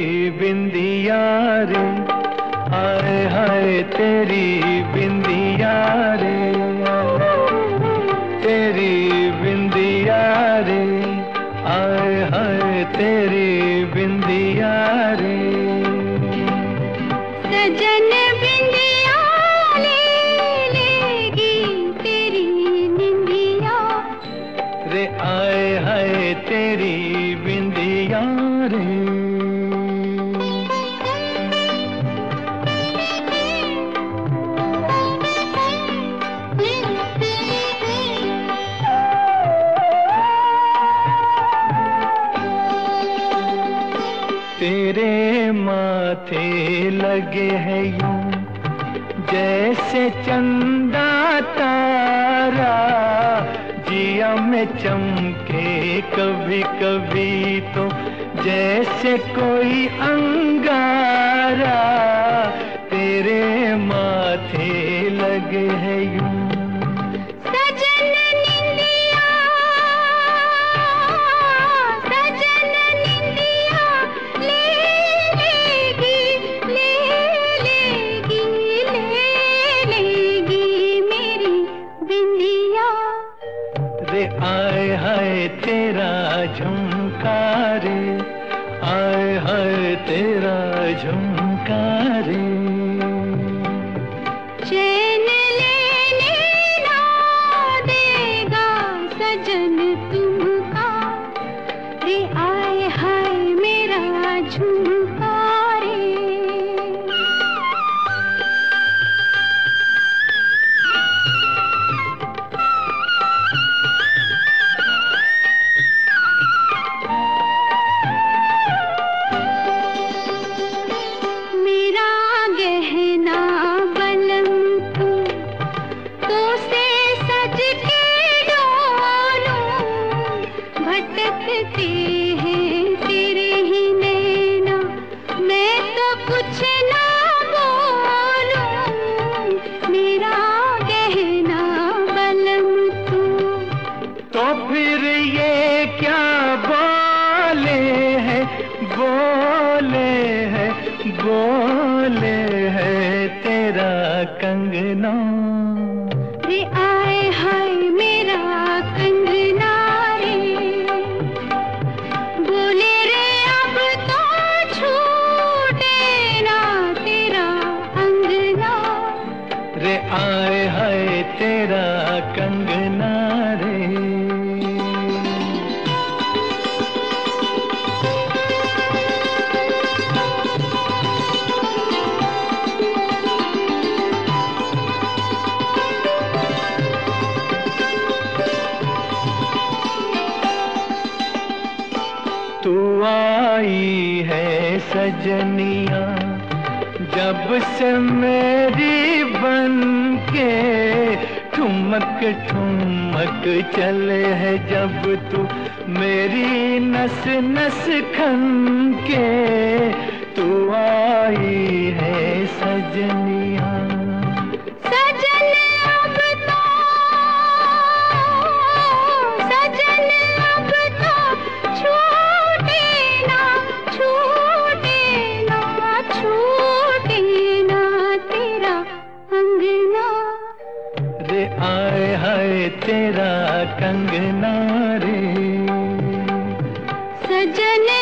तेरी बिंदिया रे हाय तेरी बिंदिया रे तेरी बिंदिया रे हाय तेरी बिंदिया रे सजन बिंदिया ले लेगी तेरी निंदिया। रे आए हाय तेरी बिंदिया तेरे माथे लगे हैं यूँ, जैसे चंदा तारा जिया में चमके कभी कभी तो जैसे कोई अंगारा तेरे माथे लगे हैं यूँ। हाय तेरा झुमका रे आए हाय तेरा झुमका रे चैन लेने ना देगा सजन आए हाय मेरा झुमका। मेरा कहना बलम तू तो फिर ये क्या बोले है? बोले है बोले है तेरा कंगना। आए हाय तेरा कंगना रे तू आई है सजनिया। जब से मेरी बन के ठुमक ठुमक चले है, जब तू मेरी नस नस खन के, तू आई है सजनिया। तेरा कंगना रे। सजन